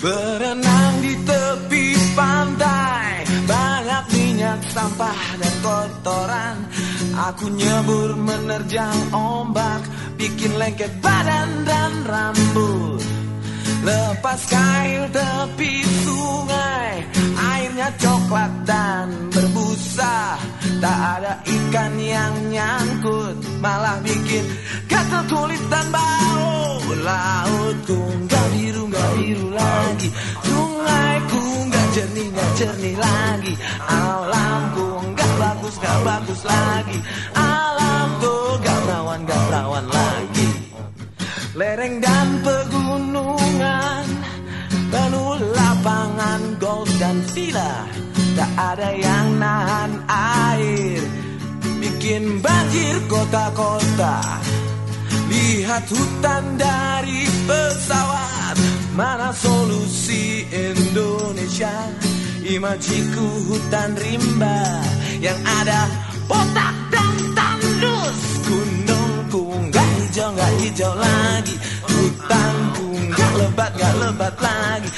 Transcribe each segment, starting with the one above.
Berenang di tepi pantai Banyak minyak sampah dan kotoran. Aku nyebur menerjang ombak Bikin lengket badan dan rambut. Lepas kail tepi sungai Airnya coklat dan berbusa. Tak ada ikan yang nyangkut Malah bikin gatal kulit dan bau. Lautku nggak biru nggak biru lagi. Sungaiku nggak jernih nggak jernih lagi. Alamku nggak bagus nggak bagus lagi. Alamku nggak perawan nggak perawan lagi. Lereng dan pegunungan Penuh lapangan villa Tak ada yang nahan air Bikin banjir kota-kota. Lihat hutan dari pesawat Mana solusi Indonesia? Imajiku hutan rimba Yang ada botak dan tandus. Gunungku nggak hijau nggak hijau lagi. Hutanku nggak lebat nggak lebat lagi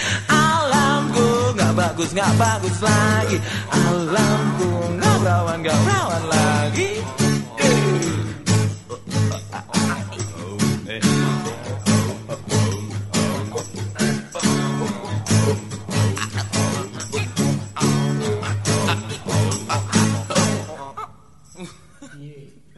bagus nggak bagus lagi alamku nggak rawan nggak rawan lagi Yeah.